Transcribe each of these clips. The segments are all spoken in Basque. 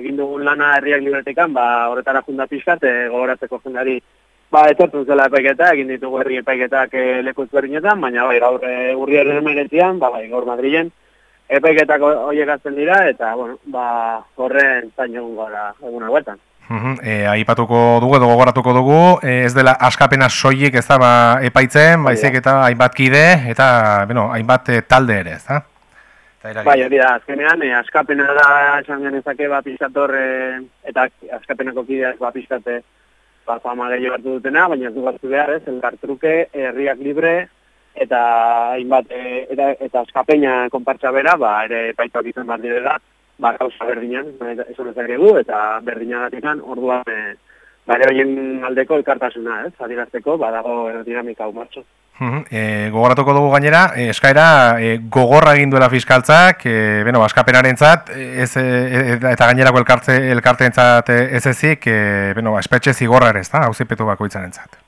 egin dugun lana herriak libretekan, ba, horretara junda pixkat, e, gogoratzeko jundari, ba, etortzen zela epaiketa, egin ditugu herri epaiketak e, lekuz berdinetan, baina bai, gaur e, urriaren emeretzean, ba, bai, gaur Madrilen, epaiketak horiek azten dira, eta, bueno, ba, horren zain egun gara egun hauetan. Uhum, e, aipatuko dugu edo gogoratuko dugu, e, ez dela askapena soilik ez da ba, epaitzen, baizik eta hainbat kide eta bueno, hainbat talde ere, ez da? Bai, hori da, azkenean, e, askapena da esan genezake ba, pixator, e, eta askapenako kideak ba, pixkate ba, fama gehiago hartu dutena, baina ez du hartu behar, ez, elkar truke, herriak libre, eta hainbat, e, eta, eta askapena konpartza bera, ba, ere paituak izan bat direla, ba, gauza berdinan, ez honezak egu, eta berdinagatik orduan, e, bare horien aldeko elkartasuna, ez, adirazteko, badago dinamika hau martxo. E, gogoratuko dugu gainera, e, eskaera e, gogorra egin duela fiskaltzak, e, bueno, askapenaren zat, ez, e, eta gainerako elkarte, elkarteen zat ez ezik, e, bueno, espetxe zigorra ere ez da, hauzipetu bako itzaren zat.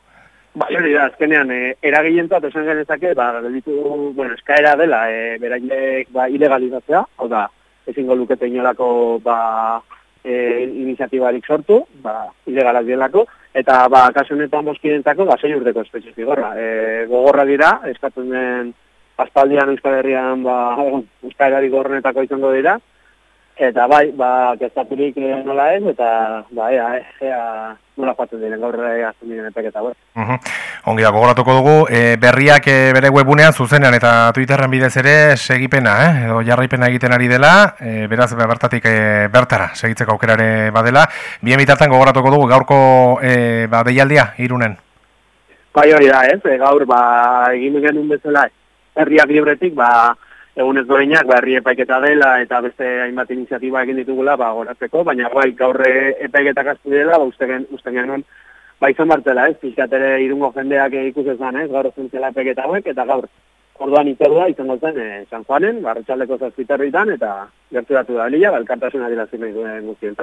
Ba, hori da, azkenean, e, eragien zat, esan genezake, ba, ditu, bueno, eskaera dela, e, beraiek, ba, ilegalizatzea, hau da, ezingo lukete inolako, ba, e, iniziatibarik sortu, ba, ilegalak dienlako, eta ba, kasu honetan boskidentako, ba, sei urteko espezie zigorra. E, gogorra dira, eskatzen den aspaldian Euskal Herrian, ba, Euskal Herri gorrenetako izango dira, Eta bai, ba, kezaturik eh, nola ez, eta ba, ea, ea, nola joatzen diren gaur azten diren epeketa, bai. Uh Ongi da, gogoratuko dugu, e, berriak e, bere webunean zuzenean eta Twitterren bidez ere segipena, eh? edo jarraipena egiten ari dela, e, beraz bertatik e, bertara, segitzeko aukerare badela. Bien bitartan gogoratuko dugu, gaurko e, ba, deialdia, irunen? Bai hori da, ez, e, gaur, ba, egin genuen bezala, herriak libretik, ba, egun ez doreinak, ba, epaiketa dela, eta beste hainbat iniziatiba egin ditugula, ba, goratzeko, baina bai, gaur epaiketak astu dela, ba, uste, gen, uste genuen, ba, izan bartela, ez, pixkatere irungo jendeak ikusezan, ez, gaur zentzela epaiketa hauek, eta gaur, orduan itzordua, izango zen, e, San Juanen, barretxaldeko zazpiterritan, eta gertu datu da lila, ba, elkartasuna dira nahi duen guztien